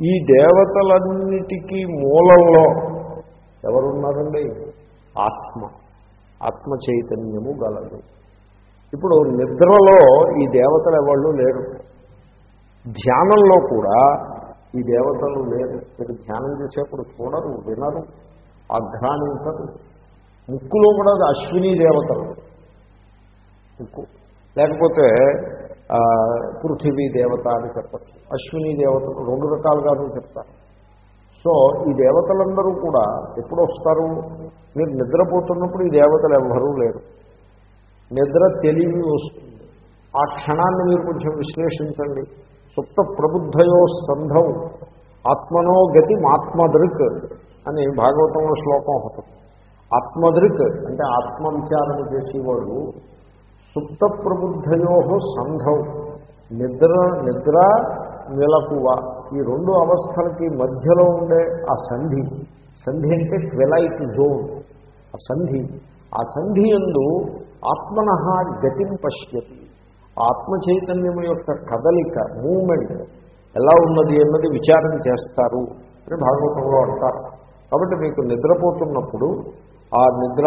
ఈ దేవతలన్నిటికీ మూలంలో ఎవరున్నారండి? ఆత్మ. ఆత్మ చైతన్యము గలదు. ఇప్పుడు నిద్రలో ఈ దేవతలు ఎవళ్ళు లేరు. ధ్యానంలో కూడా ఈ దేవతలు లేరు. మీరు ధ్యానం చేసేప్పుడు చూడరు వినరు ఆఘ్రానించరు ముక్కులో కూడా అశ్విని దేవతలు. ముక్కు. లేకపోతే పృథివీ దేవత అని చెప్పచ్చు. అశ్విని దేవతలు రెండు రకాలుగాను చెప్తారు. సో ఈ దేవతలందరూ కూడా ఎప్పుడు వస్తారు? మీరు నిద్రపోతున్నప్పుడు ఈ దేవతలు ఎవ్వరూ లేరు. నిద్ర తెలివి వస్తుంది. ఆ క్షణాన్ని మీరు కొంచెం విశ్లేషించండి. సుప్త ప్రబుద్ధయో సంధం ఆత్మనో గతి ఆత్మదృక్ అని భాగవతంలో శ్లోకం ఒకటి. ఆత్మదృక్ అంటే ఆత్మవిచారణ చేసేవాడు సుప్త ప్రబుద్ధయో సంఘం. నిద్ర నిద్ర నిలకువ ఈ రెండు అవస్థలకి మధ్యలో ఉండే ఆ సంధి. సంధి అంటే ట్వెలైట్ జోన్ ఆ సంధి. ఆ సంధి ఎందు ఆత్మన గతిం పశ్యతి. ఆత్మ చైతన్యం యొక్క కదలిక మూమెంట్ ఎలా ఉన్నది అన్నది విచారం చేస్తారు అని భాగవతంలో అంటారు. కాబట్టి మీకు నిద్రపోతున్నప్పుడు ఆ నిద్ర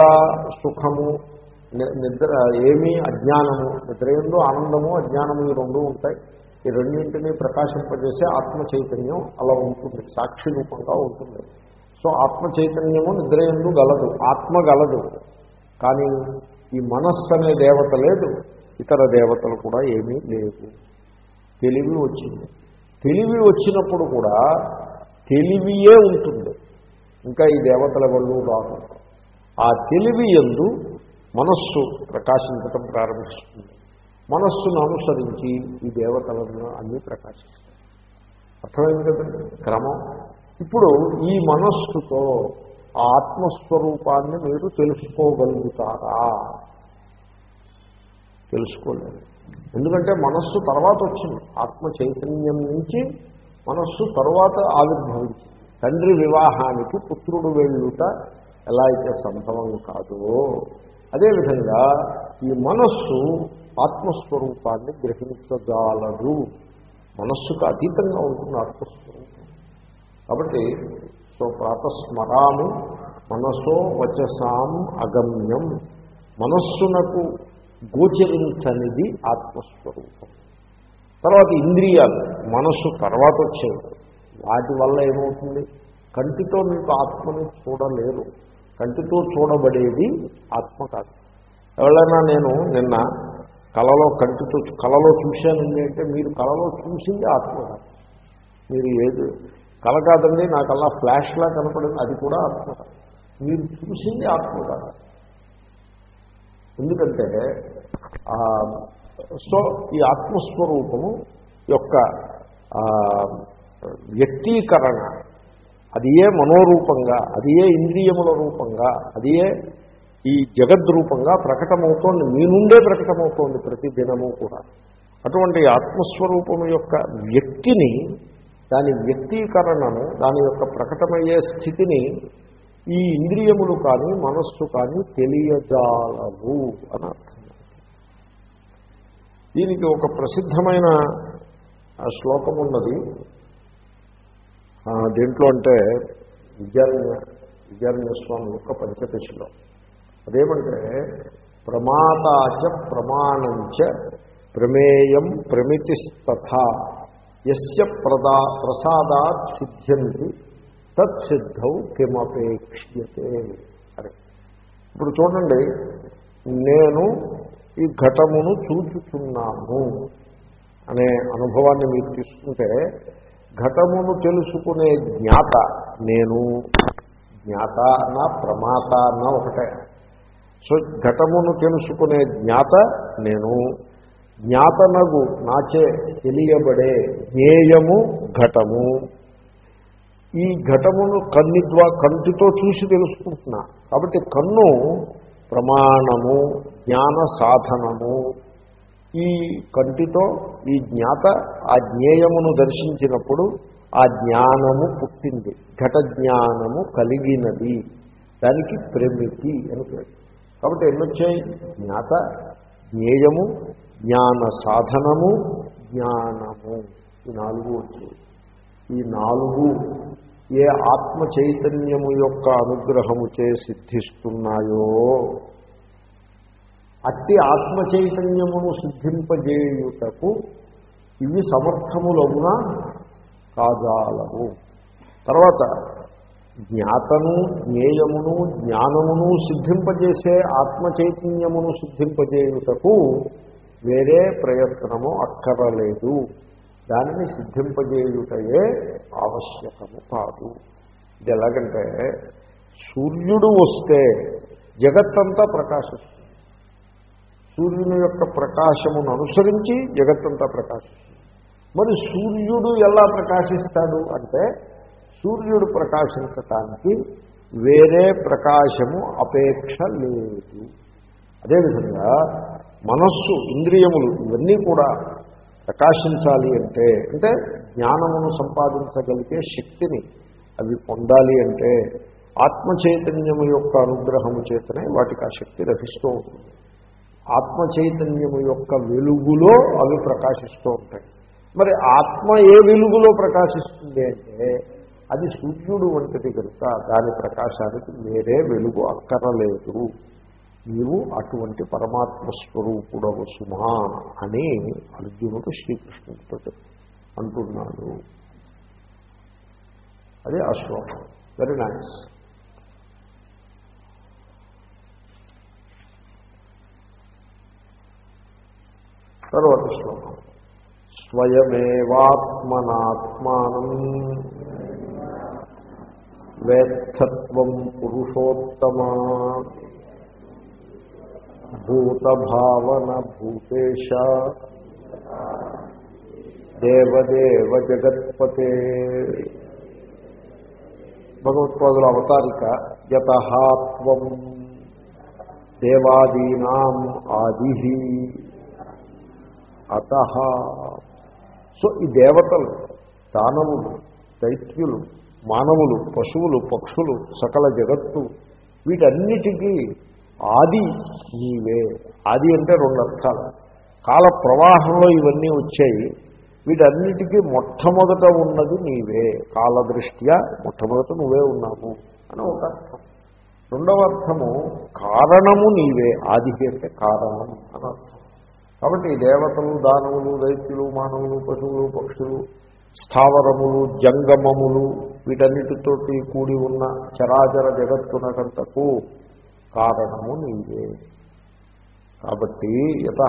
సుఖము నిద్ర ఏమీ అజ్ఞానము నిద్ర ఎందు ఆనందము అజ్ఞానము ఈ రెండు ఉంటాయి. ఈ రెండింటినీ ప్రకాశింపజేసే ఆత్మ చైతన్యం అలా ఉంటుంది సాక్షి రూపంగా ఉంటుంది. సో ఆత్మ చైతన్యము నిద్ర ఎందు గలదు ఆత్మ గలదు. కానీ ఈ మనస్సు అనే దేవత లేదు ఇతర దేవతలు కూడా ఏమీ లేవు. తెలివి వచ్చింది. తెలివి వచ్చినప్పుడు కూడా తెలివియే ఉంటుంది. ఇంకా ఈ దేవతల వల్ల రాదు ఆ తెలివి ఎందు మనస్సు ప్రకాశించటం ప్రారంభిస్తుంది. మనస్సును అనుసరించి ఈ దేవతలను అన్నీ ప్రకాశిస్తాయి. అర్థమైంది కదండి క్రమం. ఇప్పుడు ఈ మనస్సుతో ఆ ఆత్మస్వరూపాన్ని మీరు తెలుసుకోగలుగుతారా? తెలుసుకోలేదు. ఎందుకంటే మనస్సు తర్వాత వచ్చింది. ఆత్మ చైతన్యం నుంచి మనస్సు తర్వాత ఆవిర్భవించింది. తండ్రి వివాహానికి పుత్రుడు వెళ్ళుట ఎలా అయితే సంభవం కాదో అదేవిధంగా ఈ మనస్సు ఆత్మస్వరూపాన్ని గ్రహించజాలదు మనస్సుకు అతీతంగా ఉంటుంది ఆత్మస్వరూపం. కాబట్టి సో ప్రాతస్మరాము మనసో వచసాం అగమ్యం. మనస్సునకు గోచరించనిది ఆత్మస్వరూపం. తర్వాత ఇంద్రియాలు మనస్సు తర్వాత వచ్చేవి. వాటి వల్ల ఏమవుతుంది? కంటితో మీకు ఆత్మని చూడలేరు. కంటితో చూడబడేది ఆత్మ కాదు ఎవరైనా నేను నిన్న కళలో కంటితో కళలో చూశానండి అంటే మీరు కళలో చూసింది ఆత్మ కాదు మీరు ఏది కళ కాదండి నాకల్లా ఫ్లాష్లా కనపడింది అది కూడా ఆత్మ కాదు మీరు చూసింది ఆత్మ కాదు ఎందుకంటే సో ఈ ఆత్మస్వరూపము యొక్క వ్యక్తీకరణ అదియే మనోరూపంగా అదియే ఇంద్రియముల రూపంగా అదియే ఈ జగద్రూపంగా ప్రకటమవుతోంది మీ నుండే ప్రకటమవుతోంది ప్రతి దినము కూడా. అటువంటి ఆత్మస్వరూపము యొక్క వ్యక్తిని దాని వ్యక్తీకరణను దాని యొక్క ప్రకటమయ్యే స్థితిని ఈ ఇంద్రియములు కానీ మనస్సు కానీ తెలియజాలవు అని అర్థం. దీనికి ఒక ప్రసిద్ధమైన శ్లోకం ఉన్నది దేంట్లో అంటే విద్యారణ్య విద్యారణ్య స్వామి యొక్క పంచదశలో. అదేమంటే ప్రమాతాచ ప్రమాణంచ ప్రమేయం ప్రమితిస్తథ ఎస్య ప్రదా ప్రసాదాత్ సిద్ధ్యంతి తత్సిద్ధౌ కిమపేక్ష్యతే. అని ఇప్పుడు చూడండి నేను ఈ ఘటమును చూచుతున్నాను అనే అనుభవాన్ని మీరు తీసుకుంటే ఘటమును తెలుసుకునే జ్ఞాత నేను. జ్ఞాత అన్న ప్రమాత అన్న ఒకటే. సో ఘటమును తెలుసుకునే జ్ఞాత నేను. జ్ఞాతనగు నాచే తెలియబడే జ్ఞేయము ఘటము. ఈ ఘటమును కన్ని ద్వా కంటితో చూసి తెలుసుకుంటున్నా. కాబట్టి కన్ను ప్రమాణము జ్ఞాన సాధనము. ఈ కంటితో ఈ జ్ఞాత ఆ జ్ఞేయమును దర్శించినప్పుడు ఆ జ్ఞానము పుట్టింది. ఘట జ్ఞానము కలిగినది. దానికి ప్రమితి అని పేరు. కాబట్టి ఎన్నొచ్చాయి జ్ఞాత జ్ఞేయము జ్ఞాన సాధనము జ్ఞానము. ఈ నాలుగు వచ్చాయి. ఈ నాలుగు ఏ ఆత్మ చైతన్యము యొక్క అనుగ్రహముచే సిద్ధిస్తున్నాయో? అట్టి ఆత్మ చైతన్యమును సిద్ధింపజేయుటకు ఇవి సమర్థములవునా కాజాలము తర్వాత జ్ఞాతను జ్ఞేయమును జ్ఞానమును సిద్ధింపజేసే ఆత్మ చైతన్యమును సిద్ధింపజేయుటకు వేరే ప్రయత్నము అక్కరలేదు. దానిని సిద్ధింపజేయుటయే ఆవశ్యకము కాదు. ఇది ఎలాగంటే సూర్యుడు వస్తే జగత్తంతా ప్రకాశిస్తుంది. సూర్యుని యొక్క ప్రకాశమును అనుసరించి జగత్తంతా ప్రకాశిస్తుంది మరి సూర్యుడు ఎలా ప్రకాశిస్తాడు అంటే సూర్యుడు ప్రకాశించటానికి వేరే ప్రకాశము అపేక్ష లేదు. అదేవిధంగా మనస్సు ఇంద్రియములు ఇవన్నీ కూడా ప్రకాశించాలి అంటే అంటే జ్ఞానమును సంపాదించగలిగే శక్తిని అవి పొందాలి అంటే ఆత్మ చైతన్యము యొక్క అనుగ్రహము చేతనే వాటికి ఆ శక్తి లభిస్తూ ఉంటుంది. ఆత్మ చైతన్యము యొక్క వెలుగులో అవి ప్రకాశిస్తూ ఉంటాయి. మరి ఆత్మ ఏ వెలుగులో ప్రకాశిస్తుంది అంటే అది సూర్యుడు వంటిది కనుక దాని ప్రకాశానికి వేరే వెలుగు అక్కరలేదు. నీవు అటువంటి పరమాత్మ స్వరూపుడవు సుమా అని అర్జునుడు శ్రీకృష్ణుడితో అంటున్నాడు. అదే ఆ శ్లోకం. వెరీ నైస్ తర్వాత శ్లోకం. స్వయమేవాత్మనాత్మానం వేత్తత్వం పురుషోత్తమా భూతభావన భూతేశ దేవదేవ జగత్పతే భగవత్పాదుల అవతారిక యతహాత్వం దేవాదీనాం ఆది. అత. సో ఈ దేవతలు దానవులు దైత్యులు మానవులు పశువులు పక్షులు సకల జగత్తు వీటన్నిటికీ ఆది నీవే. ఆది అంటే రెండు అర్థాలు. కాల ప్రవాహంలో ఇవన్నీ వచ్చాయి. వీటన్నిటికీ మొట్టమొదట ఉన్నది నీవే. కాలదృష్ట్యా మొట్టమొదట నువ్వే ఉన్నావు అని ఒక అర్థం. రెండవ అర్థము కారణము నీవే. ఆది అంటే కారణం అని అర్థం. కాబట్టి దేవతలు దానవులు దైత్యులు మానవులు పశువులు పక్షులు స్థావరములు జంగమములు వీటన్నిటితోటి కూడి ఉన్న చరాచర జగత్తునకంతకు కారణము నీవే. కాబట్టి యత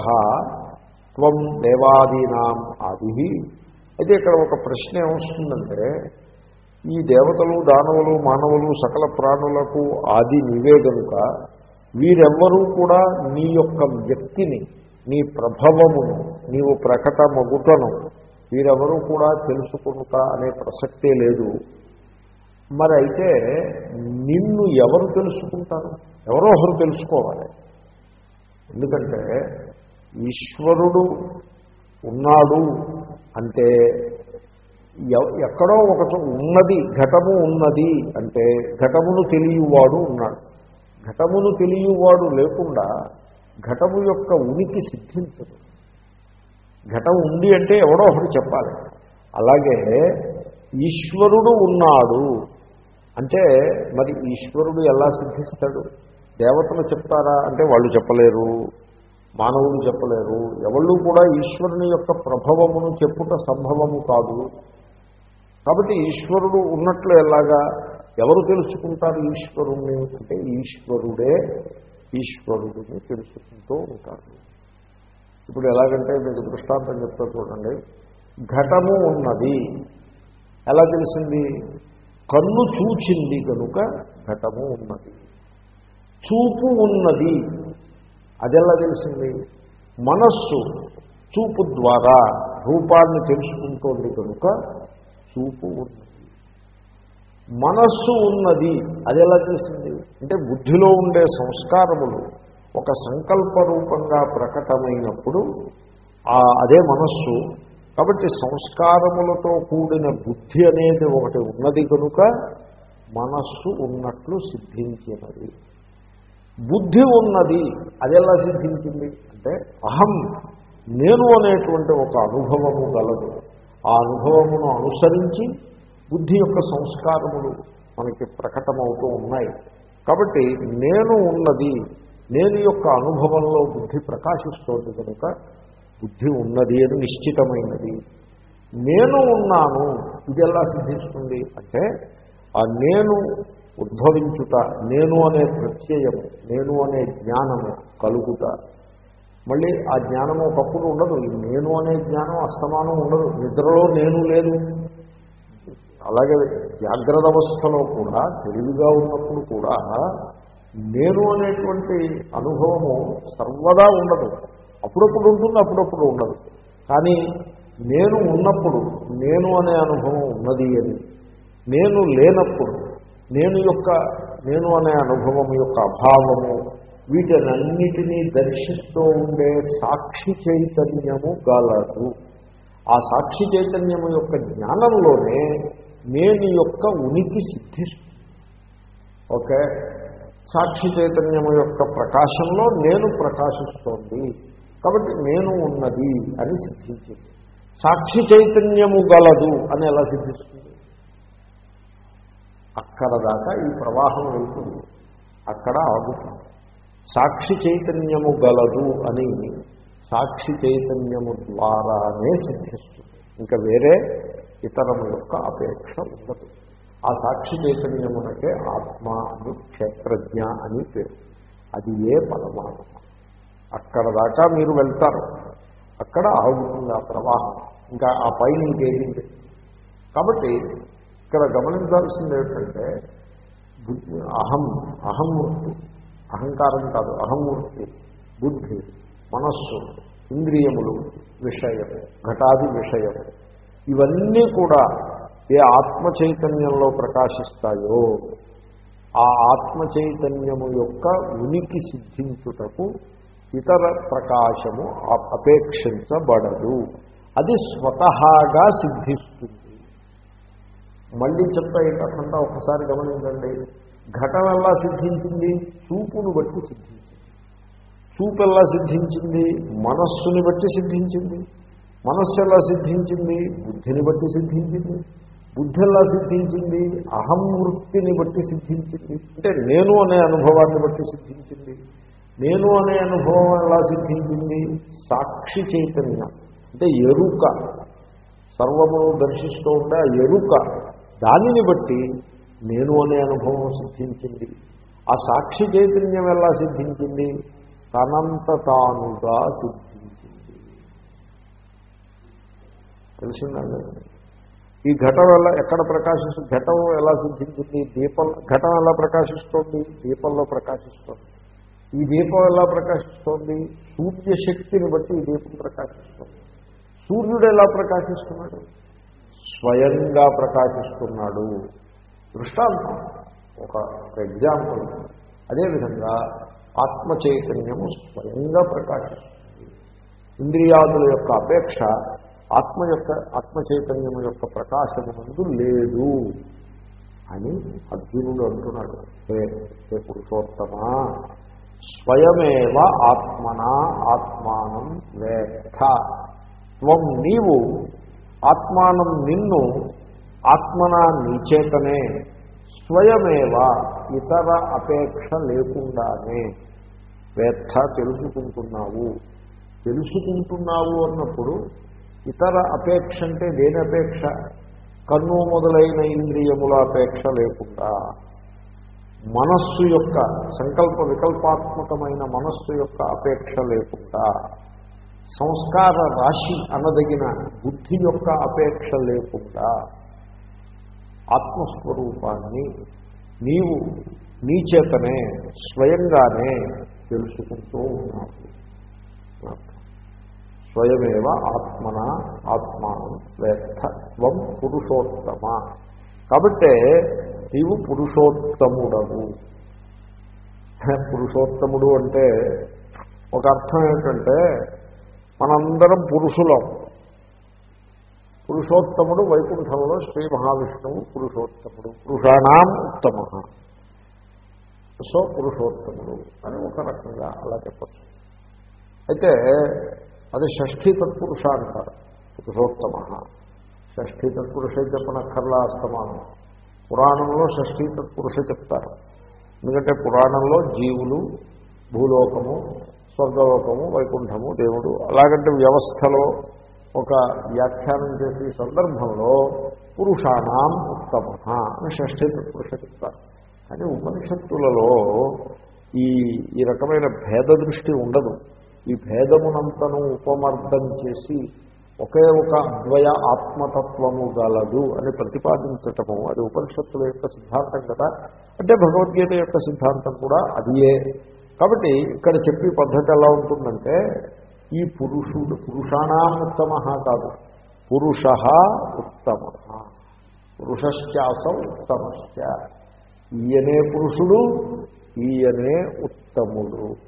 త్వం దేవాదీనాం ఆది. అయితే ఇక్కడ ఒక ప్రశ్న ఏమొస్తుందంటే ఈ దేవతలు దానవులు మానవులు సకల ప్రాణులకు ఆది నీవే కనుక వీరెవ్వరూ కూడా నీ యొక్క వ్యక్తిని నీ ప్రభవమును నీవు ప్రకటమగుటను వీరెవరూ కూడా తెలుసుకుంట అనే ప్రసక్తే లేదు. మరి అయితే నిన్ను ఎవరు తెలుసుకుంటారు? ఎవరో ఒకరు తెలుసుకోవాలి. ఎందుకంటే ఈశ్వరుడు ఉన్నాడు అంటే ఎవ- ఎక్కడో ఒక ఉన్నది ఘటము ఉన్నది అంటే ఘటమును తెలియవాడు ఉన్నాడు. ఘటమును తెలియవాడు లేకుండా ఘటము యొక్క ఉనికి సిద్ధించదు. ఘటం ఉంది అంటే ఎవడో ఒకటి చెప్పాలి. అలాగే ఈశ్వరుడు ఉన్నాడు అంటే మరి ఈశ్వరుడు ఎలా సిద్ధిస్తాడు? దేవతలు చెప్తారా? అంటే వాళ్ళు చెప్పలేరు మానవులు చెప్పలేరు. ఎవళ్ళు కూడా ఈశ్వరుని యొక్క ప్రభవమును చెప్పుట సంభవము కాదు. కాబట్టి ఈశ్వరుడు ఉన్నట్లు ఎలాగా ఎవరు తెలుసుకుంటారు ఈశ్వరుణ్ణి? అంటే ఈశ్వరుడే ఈశ్వరుడిని తెలుసుకుంటూ ఉంటారు. ఇప్పుడు ఎలాగంటే మీకు దృష్టాంతం చెప్తా చూడండి. ఘటము ఉన్నది. ఎలా తెలిసింది? కన్ను చూచింది కనుక ఘటము ఉన్నది. చూపు ఉన్నది. అదెలా తెలిసింది? మనస్సు చూపు ద్వారా రూపాన్ని తెలుసుకుంటోంది కనుక చూపు ఉన్నది. మనస్సు ఉన్నది. అది ఎలా తెలిసింది అంటే బుద్ధిలో ఉండే సంస్కారములు ఒక సంకల్ప రూపంగా ప్రకటమైనప్పుడు ఆ అదే మనస్సు. కాబట్టి సంస్కారములతో కూడిన బుద్ధి అనేది ఒకటి ఉన్నది కనుక మనస్సు ఉన్నట్లు సిద్ధించినది. బుద్ధి ఉన్నది అది ఎలా సిద్ధించింది? అంటే అహం నేను అనేటువంటి ఒక అనుభవము గలదు. ఆ అనుభవమును అనుసరించి బుద్ధి యొక్క సంస్కారములు మనకి ప్రకటమవుతూ ఉన్నాయి. కాబట్టి నేను ఉన్నది నేను యొక్క అనుభవంలో బుద్ధి ప్రకాశిస్తోంది కనుక బుద్ధి ఉన్నది అని నిశ్చితమైనది. నేను ఉన్నాను ఇది ఎలా సిద్ధిస్తుంది? అంటే ఆ నేను ఉద్భవించుట నేను అనే ప్రత్యయము నేను అనే జ్ఞానము కలుగుట. మళ్ళీ ఆ జ్ఞానము ఒకప్పుడు ఉండదు. నేను అనే జ్ఞానం అస్తమానం ఉండదు. నిద్రలో నేను లేదు. అలాగే జాగ్రత్త అవస్థలో కూడా తెలివిగా ఉన్నప్పుడు కూడా నేను అనేటువంటి అనుభవము సర్వదా ఉండదు. అప్పుడప్పుడు ఉంటుంది అప్పుడప్పుడు ఉండదు. కానీ నేను ఉన్నప్పుడు నేను అనే అనుభవం ఉన్నది అని నేను లేనప్పుడు నేను యొక్క నేను అనే అనుభవం యొక్క అభావము వీటినన్నిటినీ దర్శిస్తూ ఉండే సాక్షి చైతన్యము గలదు. ఆ సాక్షి చైతన్యము యొక్క జ్ఞానంలోనే నేను యొక్క ఉనికి సిద్ధిస్తుంది ఓకే? సాక్షి చైతన్యము యొక్క ప్రకాశంలో నేను ప్రకాశిస్తోంది. కాబట్టి నేను ఉన్నది అని సిద్ధించింది. సాక్షి చైతన్యము గలదు అని ఎలా సిద్ధిస్తుంది? అక్కడ దాకా ఈ ప్రవాహం వెళ్తుంది. అక్కడ ఆగుతుంది. సాక్షి చైతన్యము గలదు అని సాక్షి చైతన్యము ద్వారానే సిద్ధిస్తుంది. ఇంకా వేరే ఇతరము యొక్క అపేక్ష ఉండదు ఆ సాక్షి చైతన్యమునకే ఆత్మ అని క్షేత్రజ్ఞ అని పేరు. అది ఏ పరమాత్మ? అక్కడ దాకా మీరు వెళ్తారు. అక్కడ ఆగుతుంది? ఆ ప్రవాహం. ఇంకా ఆ పైన ఇంకేమీ కాబట్టి ఇక్కడ గమనించాల్సింది ఏమిటంటే అహం అహం వృత్తి. అహంకారం కాదు అహం వృత్తి. బుద్ధి మనస్సు ఇంద్రియములు విషయము ఘటాది విషయము. ఇవన్నీ కూడా ఏ ఆత్మ చైతన్యంలో ప్రకాశిస్తాయో ఆ ఆత్మ చైతన్యము యొక్క ఉనికి సిద్ధించుటకు ఇతర ప్రకాశము అపేక్షించబడదు. అది స్వతహాగా సిద్ధిస్తుంది. మళ్ళీ చెప్తా ఏంటంటే ఒకసారి గమనించండి ఘటన ఎలా సిద్ధించింది? చూపును బట్టి సిద్ధించింది. చూపు ఎలా సిద్ధించింది? మనస్సుని బట్టి సిద్ధించింది. మనస్సు ఎలా సిద్ధించింది బుద్ధిని బట్టి సిద్ధించింది. బుద్ధి ఎలా సిద్ధించింది అహం వృత్తిని బట్టి సిద్ధించింది. అంటే నేను అనే అనుభవాన్ని బట్టి సిద్ధించింది. నేను అనే అనుభవం ఎలా సిద్ధించింది? సాక్షి చైతన్యం. అంటే ఎరుక. సర్వము దర్శిస్తూ ఉండే ఆ ఎరుక దానిని బట్టి నేను అనే అనుభవం సిద్ధించింది. ఆ సాక్షి చైతన్యం ఎలా సిద్ధించింది? తనంత తానుగా సిద్ధి తెలిసిందండి. ఈ ఘటం ఎలా ఎక్కడ ప్రకాశిస్తు ఘటం ఎలా సిద్ధించింది? దీపం ఘటం ఎలా ప్రకాశిస్తోంది? దీపంలో ప్రకాశిస్తోంది. ఈ దీపం ఎలా ప్రకాశిస్తోంది? సూర్యశక్తిని బట్టి ఈ దీపం ప్రకాశిస్తోంది. సూర్యుడు ఎలా ప్రకాశిస్తున్నాడు? స్వయంగా ప్రకాశిస్తున్నాడు. దృష్టాంతం. ఒక ఒక ఎగ్జాంపుల్. అదేవిధంగా ఆత్మ చైతన్యము స్వయంగా ప్రకాశిస్తుంది. ఇంద్రియాదుల యొక్క అపేక్ష ఆత్మ యొక్క ఆత్మ చైతన్యం యొక్క ప్రకాశము లేదు అని అర్జునుడు అంటున్నాడు. హే హే పురుషోత్తమా స్వయమేవ ఆత్మన ఆత్మానం వేత్త. త్వం నీవు ఆత్మానం నిన్ను ఆత్మన నీచేతనే స్వయమేవ ఇతర అపేక్ష లేకుండానే వేత్త తెలుసుకుంటున్నావు. తెలుసుకుంటున్నావు అన్నప్పుడు ఇతర అపేక్ష అంటే దేని అపేక్ష? కన్ను మొదలైన ఇంద్రియముల అపేక్ష లేకుండా మనస్సు యొక్క సంకల్ప వికల్పాత్మకమైన మనస్సు యొక్క అపేక్ష లేకుండా సంస్కార రాశి అనదగిన బుద్ధి యొక్క అపేక్ష లేకుండా ఆత్మస్వరూపాన్ని నీవు నీ చేతనే స్వయంగానే తెలుసుకుంటూ ఉన్నావు. స్వయమేవ ఆత్మన ఆత్మానం వేత్త త్వం పురుషోత్తమ. కాబట్టే నీవు పురుషోత్తముడవు. పురుషోత్తముడు అంటే ఒక అర్థం ఏంటంటే మనందరం పురుషులం. పురుషోత్తముడు వైకుంఠంలో శ్రీ మహావిష్ణువు పురుషోత్తముడు. పురుషాణం ఉత్తమ. సో పురుషోత్తముడు అని ఒక రకంగా అలా చెప్పచ్చు. అయితే అది షష్ఠీ తత్పురుష అంటారు పురుషోత్తమ. షష్ఠీ తత్పురుష చెప్పనక్కర్లా అస్తమానం పురాణంలో షష్ఠీ తత్పురుష చెప్తారు. ఎందుకంటే పురాణంలో జీవులు భూలోకము స్వర్గలోకము వైకుంఠము దేవుడు అలాగంటే వ్యవస్థలో ఒక వ్యాఖ్యానం చేసే సందర్భంలో పురుషాణం ఉత్తమ అని షష్ఠీ తత్పురుష చెప్తారు. కానీ ఉపనిషత్తులలో ఈ ఈ రకమైన భేద దృష్టి ఉండదు. ఈ భేదమునంతను ఉపమర్దం చేసి ఒకే ఒక అద్వయ ఆత్మతత్వము గలదు అని ప్రతిపాదించటము. అది ఉపనిషత్తుల యొక్క సిద్ధాంతం కదా. అంటే భగవద్గీత యొక్క సిద్ధాంతం కూడా అదియే. కాబట్టి ఇక్కడ చెప్పే పద్ధతి ఎలా ఉంటుందంటే ఈ పురుషుడు పురుషాణం ఉత్తమ కాదు. పురుష ఉత్తమ. పురుషశ్చాసం ఉత్తమశ్చ. ఈయనే పురుషుడు ఈయనే ఉత్తముడు.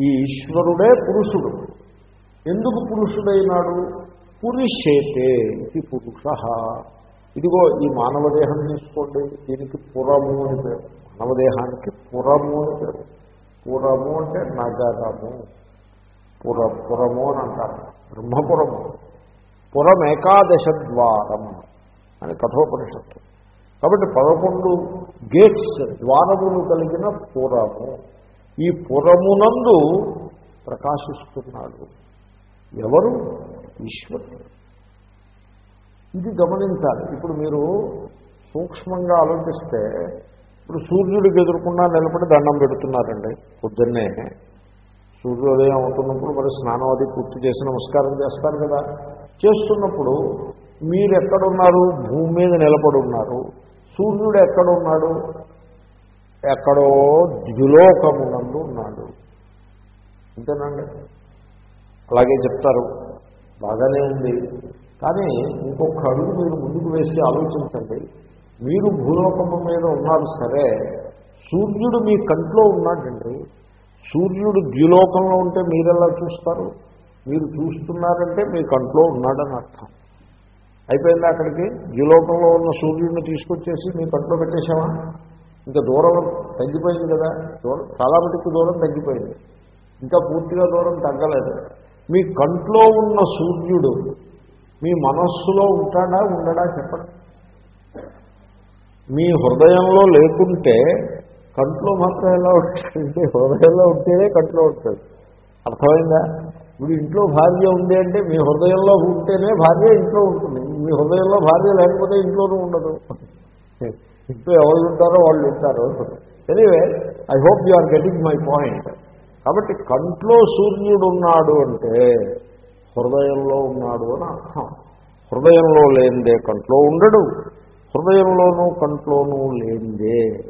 ఈ ఈశ్వరుడే పురుషుడు. ఎందుకు పురుషుడైనాడు? పురుషేతే ఇది పురుష. ఇదిగో ఈ మానవ దేహం తీసుకోండి దీనికి పురము అని పేరు. మానవ దేహానికి పురము అని పేరు. పురము అంటే నగరము. పుర పురము అని అంటారు. బ్రహ్మపురము. పురం ఏకాదశ ద్వారం అని కఠోపనిషత్తు. కాబట్టి పదకొండు గేట్స్ ద్వారములు కలిగిన పురము. ఈ పురమునందు ప్రకాశిస్తున్నాడు. ఎవరు? ఈశ్వరుడు. ఇది గమనించాలి. ఇప్పుడు మీరు సూక్ష్మంగా ఆలోచిస్తే ఇప్పుడు సూర్యుడికి ఎదుర్కొన్నా నిలబడి దండం పెడుతున్నారండి పొద్దున్నే. సూర్యోదయం అవుతున్నప్పుడు మరి స్నానం అది పూర్తి చేసి నమస్కారం చేస్తారు కదా. చేస్తున్నప్పుడు మీరు ఎక్కడున్నారు? భూమి మీద నిలబడి ఉన్నారు. సూర్యుడు ఎక్కడున్నాడు? ఎక్కడో ద్యులోకమునందు ఉన్నాడు. అంతేనండి అలాగే చెప్తారు. బాగానే ఉంది. కానీ ఇంకొక అడుగు మీరు ముందుకు వేసి ఆలోచించండి. మీరు భూలోకము మీద ఉన్నారు సరే సూర్యుడు మీ కంట్లో ఉన్నాడండి. సూర్యుడు ద్యులోకంలో ఉంటే మీరెలా చూస్తారు? మీరు చూస్తున్నారంటే మీ కంట్లో ఉన్నాడని అర్థం. అయిపోయింది అక్కడికి? ద్యులోకంలో ఉన్న సూర్యుడిని తీసుకొచ్చేసి మీ కంట్లో పెట్టేశామా ఇంకా దూరం తగ్గిపోయింది కదా. దూరం చాలా మటుకు దూరం తగ్గిపోయింది. ఇంకా పూర్తిగా దూరం తగ్గలేదు. మీ కంట్లో ఉన్న సూర్యుడు మీ మనస్సులో ఉంటాడా ఉండడా చెప్పండి. మీ హృదయంలో లేకుంటే కంట్లో మాత్రం ఎలా ఉంటాడంటే హృదయంలో ఉంటేనే కంట్లో ఉంటాడు. అర్థమైందా? ఇప్పుడు ఇంట్లో భార్య ఉంది అంటే మీ హృదయంలో ఉంటేనే భార్య ఇంట్లో ఉంటుంది. మీ హృదయంలో భార్య లేకపోతే ఇంట్లోనూ ఉండదు. ఇప్పుడు ఎవరు ఉంటారో వాళ్ళు ఉంటారు anyway I hope you are getting my point కాబట్టి కంట్లో సూర్యుడు ఉన్నాడు అంటే హృదయంలో ఉన్నాడు అని అర్థం. హృదయంలో లేనిదే కంట్లో ఉండడు. హృదయంలోనూ కంట్లోనూ లేనిదే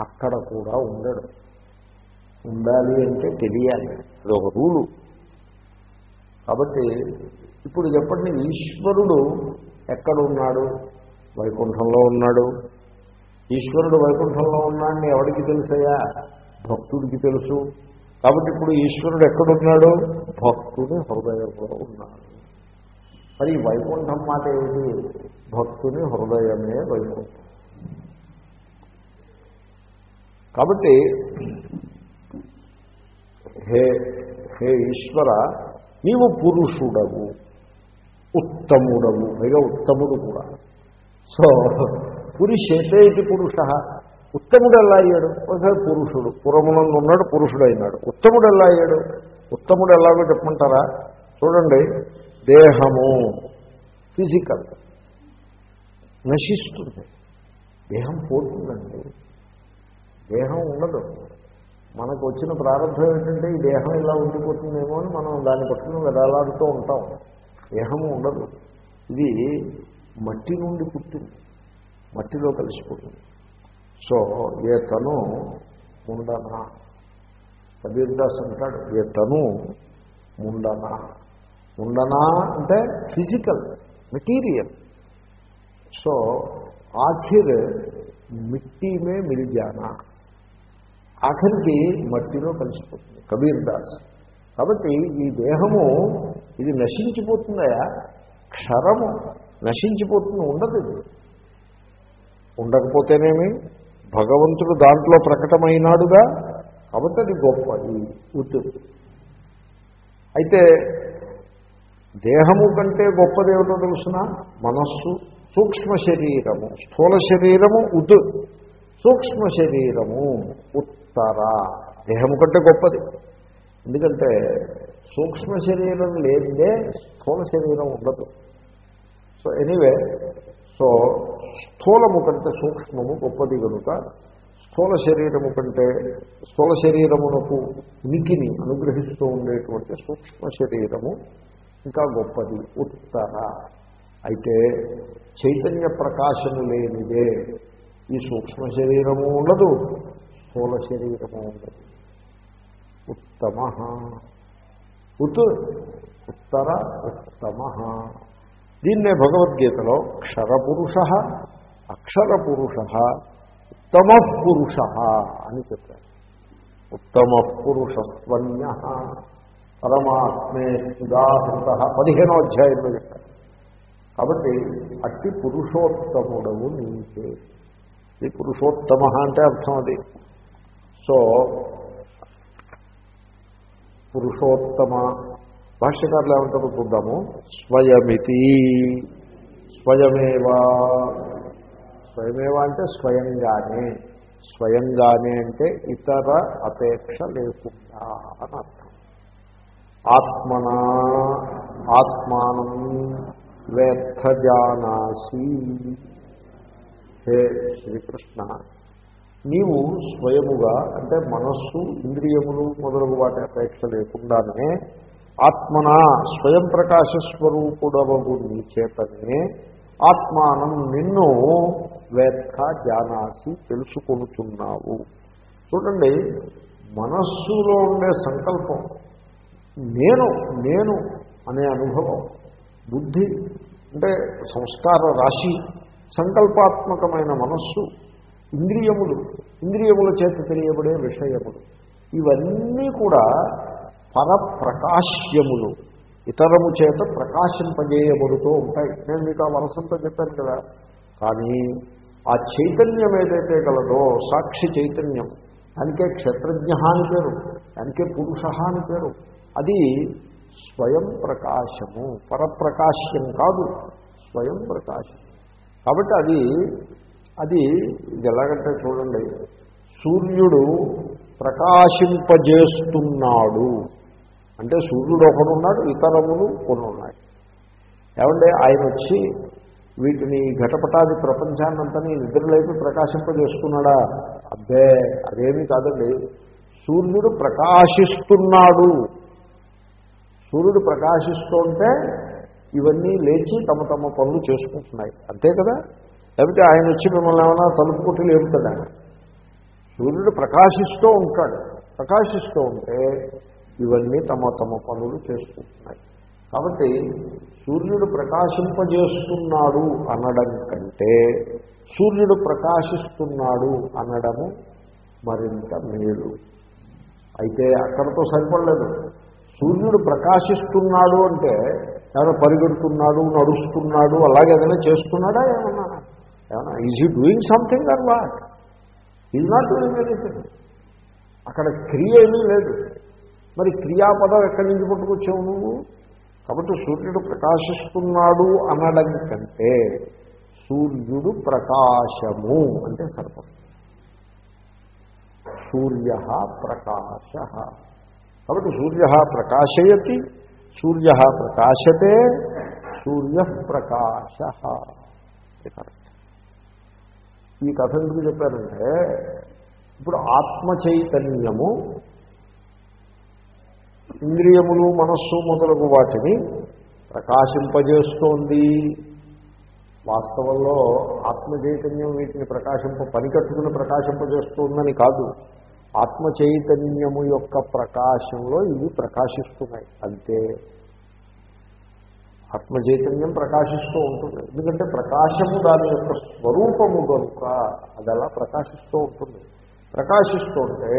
అక్కడ కూడా ఉండడు. ఉండాలి అంటే తెలియాలి. అదొక ఒక రూలు. కాబట్టి ఇప్పుడు చెప్పండి ఈశ్వరుడు ఎక్కడ ఉన్నాడు? వైకుంఠంలో ఉన్నాడు. ఈశ్వరుడు వైకుంఠంలో ఉన్నాడని ఎవరికి తెలుసయ్యా? భక్తుడికి తెలుసు. కాబట్టి ఇప్పుడు ఈశ్వరుడు ఎక్కడున్నాడు? భక్తుని హృదయంలో ఉన్నాడు. మరి వైకుంఠం మాట ఏమిటి? భక్తుని హృదయమే వైకుంఠం. కాబట్టి హే హే ఈశ్వర నీవు పురుషుడవు ఉత్తముడవు. పైగా ఉత్తముడు కూడా. సో పురుషేతే ఇది పురుష. ఉత్తముడు ఎలా అయ్యాడు? ఒకసారి పురుషుడు. పురమునందు ఉన్నాడు పురుషుడు అయినాడు ఉత్తముడు ఎలా అయ్యాడు? ఉత్తముడు ఎలాగో చెప్పమంటారా? చూడండి. దేహము ఫిజికల్. నశిస్తుంది. దేహం పోతుందండి. దేహం ఉండదు. మనకు వచ్చిన ప్రారంభం ఏంటంటే ఈ దేహం ఇలా ఉండిపోతుందేమో అని మనం దాన్ని పట్టుకుని వెదలాడుతూ ఉంటాం. దేహము ఉండదు. ఇది మట్టి నుండి పుట్టింది. మట్టిలో కలిసిపోతుంది. సో ఏ తను ముండనా? కబీర్దాస్ అంటాడు ఏ తను ముండనా? ముండనా అంటే ఫిజికల్ మెటీరియల్. సో ఆఖిర్ మిట్టి మే మిల్ ఆఖరికి మట్టిలో కలిసిపోతుంది కబీర్ దాస్ కాబట్టి ఈ దేహము ఇది నశించిపోతుందయా? క్షరము నశించిపోతుంది ఉండదు ఇది. ఉండకపోతేనేమి భగవంతుడు దాంట్లో ప్రకటమైనాడుగా? కాబట్టి అది గొప్పది ఉత్తు అయితే దేహము కంటే గొప్పదేమిటో తెలుసిన? మనస్సు సూక్ష్మ శరీరము. స్థూల శరీరము ఉద్. సూక్ష్మ శరీరము ఉత్తర. దేహము కంటే గొప్పది. ఎందుకంటే సూక్ష్మ శరీరం లేనిదే స్థూల శరీరం ఉండదు. సో ఎనీవే సో స్థూలము కంటే సూక్ష్మము గొప్పది కనుక స్థూల శరీరము కంటే స్థూల శరీరమునకు ఉనికిని అనుగ్రహిస్తూ ఉండేటువంటి సూక్ష్మ శరీరము ఇంకా గొప్పది ఉత్తర. అయితే చైతన్య ప్రకాశము లేనిదే ఈ సూక్ష్మ శరీరము ఉండదు స్థూల శరీరము ఉండదు. ఉత్తమ. ఉత్ ఉత్తర ఉత్తమ. దీన్నే భగవద్గీతలో క్షరపురుష అక్షరపురుష ఉత్తమ పురుష అని చెప్పారు. ఉత్తమ పురుషస్వన్య పరమాత్మే ఉదాహృత పదిహేనో అధ్యాయంలో చెప్పారు. కాబట్టి అట్టి పురుషోత్తముడవు నీకే. ఈ పురుషోత్తమ అంటే అర్థం అది. సో పురుషోత్తమ భాష్యకారులు ఏమంటారు చూద్దాము. స్వయమితి. స్వయమేవా? స్వయమేవా అంటే స్వయంగానే. స్వయంగానే అంటే ఇతర అపేక్ష లేకుండా అని అర్థం. ఆత్మన ఆత్మానం వేత్తజానాసి హే శ్రీకృష్ణ నీవు స్వయముగా అంటే మనస్సు ఇంద్రియములు మొదలగు వాటి అపేక్ష లేకుండానే ఆత్మన స్వయం ప్రకాశస్వరూపుడవగు నీ చేతనే ఆత్మానం నిన్ను వేత్త జానాసి తెలుసుకొనుచున్నావు. చూడండి మనస్సులో ఉండే సంకల్పం నేను నేను అనే అనుభవం బుద్ధి అంటే సంస్కార రాశి సంకల్పాత్మకమైన మనస్సు ఇంద్రియములు ఇంద్రియముల చేత తెలియబడే విషయములు ఇవన్నీ కూడా పరప్రకాశ్యములు. ఇతరము చేత ప్రకాశింపజేయబడుతూ ఉంటాయి. నేను మీకు ఆ వరసంతో చెప్పాను కదా. కానీ ఆ చైతన్యం ఏదైతే గలదో సాక్షి చైతన్యం దానికే క్షత్రజ్ఞ అని పేరు దానికే పురుష అని పేరు అది స్వయం ప్రకాశము. పరప్రకాశ్యం కాదు స్వయం ప్రకాశం. కాబట్టి అది అది ఇది ఎలాగంటే చూడండి సూర్యుడు ప్రకాశింపజేస్తున్నాడు. అంటే సూర్యుడు ఒకడున్నాడు ఇతరములు కొన్ని ఉన్నాయి. ఏమంటే ఆయన వచ్చి వీటిని ఘటపటాది ప్రపంచాన్నంతని నిద్రలేపి ప్రకాశింపజేసుకున్నాడా? అబ్బే అదేమీ కాదండి. సూర్యుడు ప్రకాశిస్తున్నాడు. సూర్యుడు ప్రకాశిస్తుంటే ఇవన్నీ లేచి తమ తమ పనులు చేసుకుంటున్నాయి. అంతే కదా? లేకపోతే ఆయన వచ్చి మిమ్మల్ని ఏమైనా తలుపు కొట్టి ఆయన సూర్యుడు ప్రకాశిస్తూ ఉంటాడు. ప్రకాశిస్తూ ఉంటే ఇవన్నీ తమ తమ పనులు చేసుకుంటున్నాయి కాబట్టి సూర్యుడు ప్రకాశింపజేస్తున్నాడు అనడం కంటే సూర్యుడు ప్రకాశిస్తున్నాడు అనడము మరింత మేలు. అయితే అక్కడతో సరిపడలేదు. సూర్యుడు ప్రకాశిస్తున్నాడు అంటే ఏమైనా పరిగెడుతున్నాడు నడుస్తున్నాడు అలాగే ఏదైనా చేస్తున్నాడా ఏమన్నా? ఏమన్నా is he doing something and what is not doing anything అక్కడ క్రియ ఏమీ లేదు. మరి క్రియాపదం ఎక్కడి నుంచి పట్టుకొచ్చావు నువ్వు? కాబట్టి సూర్యుడు ప్రకాశిస్తున్నాడు అనడం కంటే సూర్యుడు ప్రకాశము అంటే సరిపడు సూర్య ప్రకాశ. కాబట్టి సూర్య ప్రకాశయతి సూర్య ప్రకాశతే సూర్య ప్రకాశ. ఈ కథ ఎందుకు చెప్పారంటే ఇప్పుడు ఆత్మ చైతన్యము ఇంద్రియములు మనస్సు మొదలగు వాటిని ప్రకాశింపజేస్తోంది. వాస్తవంలో ఆత్మ చైతన్యం వీటిని ప్రకాశింప పనికట్టుకుని ప్రకాశింపజేస్తుందని కాదు. ఆత్మ చైతన్యము యొక్క ప్రకాశంలో ఇవి ప్రకాశిస్తున్నాయి. అంతే. ఆత్మ చైతన్యం ప్రకాశిస్తూ ఉంటుంది. ఎందుకంటే ప్రకాశము దాని యొక్క స్వరూపము కనుక అది అలా ప్రకాశిస్తూ ఉంటుంది. ప్రకాశిస్తుంటే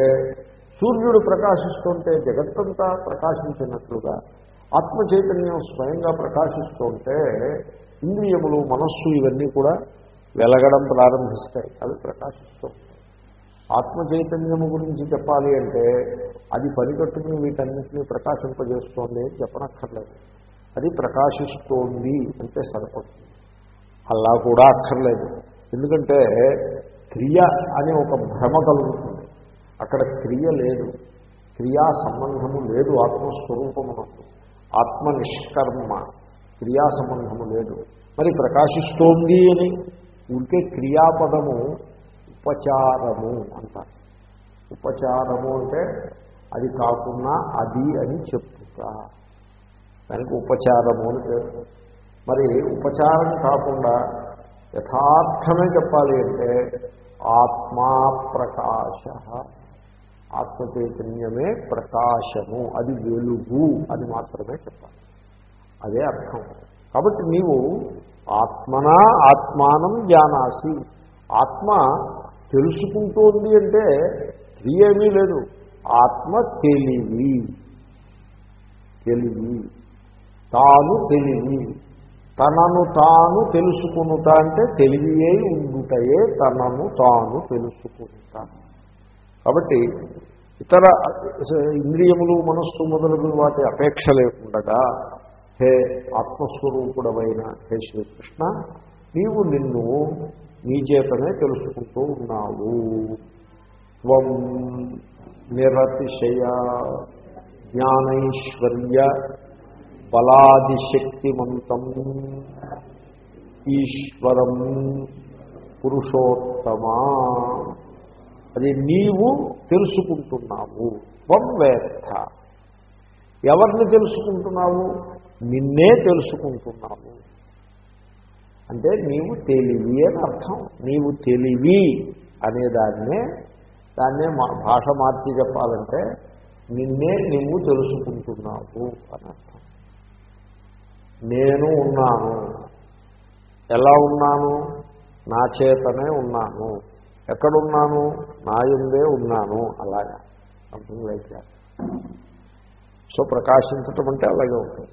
సూర్యుడు ప్రకాశిస్తుంటే జగత్తంతా ప్రకాశించినట్లుగా ఆత్మ చైతన్యం స్వయంగా ప్రకాశిస్తుంటే ఇంద్రియములు మనస్సు ఇవన్నీ కూడా వెలగడం ప్రారంభిస్తాయి. అవి ప్రకాశిస్తూ ఉంటాయి. ఆత్మ చైతన్యము గురించి చెప్పాలి అంటే అది పనికట్టుకుని వీటన్నింటినీ ప్రకాశింపజేస్తోంది అని చెప్పనక్కర్లేదు. అది ప్రకాశిస్తోంది అంటే సరిపడుతుంది అలా కూడా అక్కర్లేదు. ఎందుకంటే క్రియ అనే ఒక భ్రమ కలుగుతుంది. అక్కడ క్రియ లేదు. క్రియా సంబంధము లేదు ఆత్మస్వరూపమునకు. ఆత్మ నిష్కర్మ క్రియా సంబంధము లేదు. మరి ప్రకాశిస్తోంది అని ఉంటే క్రియాపదము ఉపచారము అంటారు. ఉపచారము అంటే అది కాకుండా అది అని చెప్తా దానికి ఉపచారము అని పేరు. మరి ఉపచారం కాకుండా యథార్థమే చెప్పాలి అంటే ఆత్మా ప్రకాశ ఆత్మ చైతన్యమే ప్రకాశము. అది వెలుగు అని మాత్రమే చెప్పాలి. అదే అర్థం. కాబట్టి నీవు ఆత్మనా ఆత్మానం జానాసి ఆత్మ తెలుసుకుంటోంది అంటే ఏమీ లేదు. ఆత్మ తెలివి. తెలివి. తాను తెలివి. తనను తాను తెలుసుకునుట అంటే తెలివియే ఉండుటయే తనను తాను తెలుసుకుంటాను కాబట్టి ఇతర ఇంద్రియములు మనస్సు మొదలగు వాటి అపేక్ష లేకుండగా హే ఆత్మస్వరూపుడమైన హే శ్రీకృష్ణ నీవు నిన్ను నీ చేతనే తెలుసుకుంటూ ఉన్నావు. త్వం నిరతిశయ జ్ఞానైశ్వర్య బలాదిశక్తిమంతం ఈశ్వరం పురుషోత్తమా. అది నీవు తెలుసుకుంటున్నావు. త్వం వేత్త ఎవరిని తెలుసుకుంటున్నావు? నిన్నే తెలుసుకుంటున్నావు. అంటే నీవు తెలివి అని అర్థం. నీవు తెలివి అనేదాన్నే దాన్నే మా భాష మార్చి చెప్పాలంటే నిన్నే నువ్వు తెలుసుకుంటున్నావు అని అర్థం. నేను ఉన్నాను. ఎలా ఉన్నాను? నా చేతనే ఉన్నాను. ఎక్కడున్నాను? నాయందే ఉన్నాను? అలాగా సంథింగ్ లైక్ దాట్ సో ప్రకాశించటం అంటే అలాగే ఉంటుంది.